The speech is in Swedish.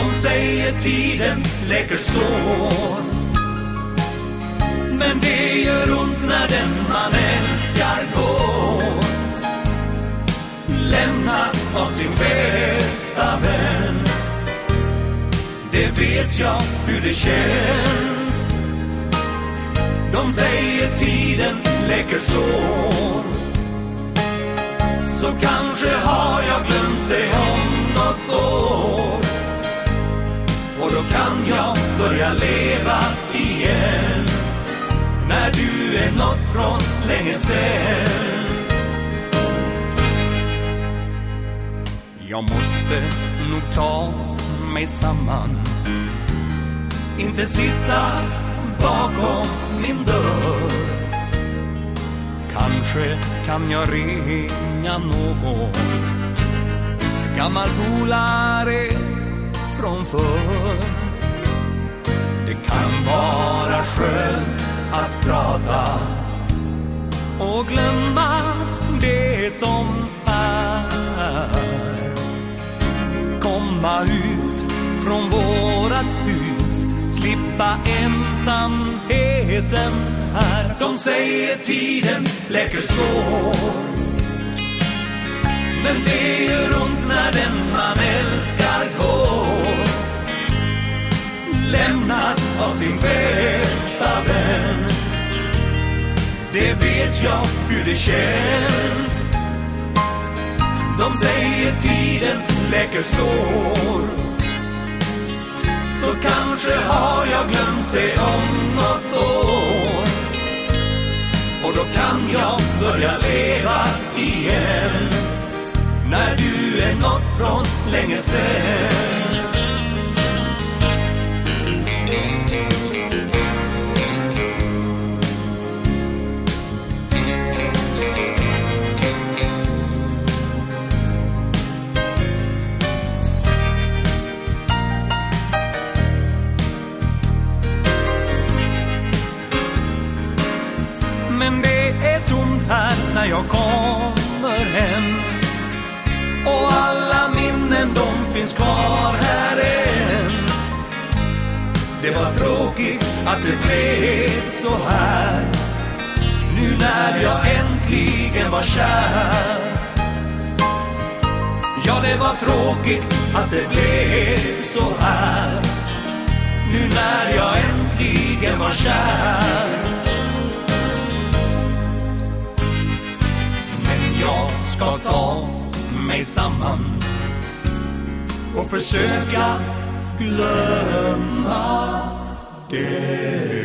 De säger tiden läker sår Men det gör ont när den man älskar går. Lämnad av sin bästa vän. Det vet jag hur det känns. De säger tiden läker sår Så kanske har jag glömt då kan jag börja leva igen. När du är nått från länge sen. Jag måste nog ta mig samman. Inte sitta bakom min dörr. Kanske kan jag ringa någon. Gammal polare från förr Det kan vara skönt att prata och glömma det som är. Komma ut från vårat hus Slippa ensamheten här. De säger tiden läker sår Men det gör ont när den man älskar går. Lämnad av sin bästa vän. Det vet jag hur det känns. De säger tiden läker sår. Så kanske har jag glömt det om något år. Och då kan jag börja leva igen. När du är nått från länge sen Men det är tomt här när jag kommer hem. Och alla minnen de finns kvar här än. Det var tråkigt att det blev så här. Nu när jag äntligen var kär. Ja, det var tråkigt att det blev så här. Nu när jag äntligen var kär. Mig samman och försöka glömma det.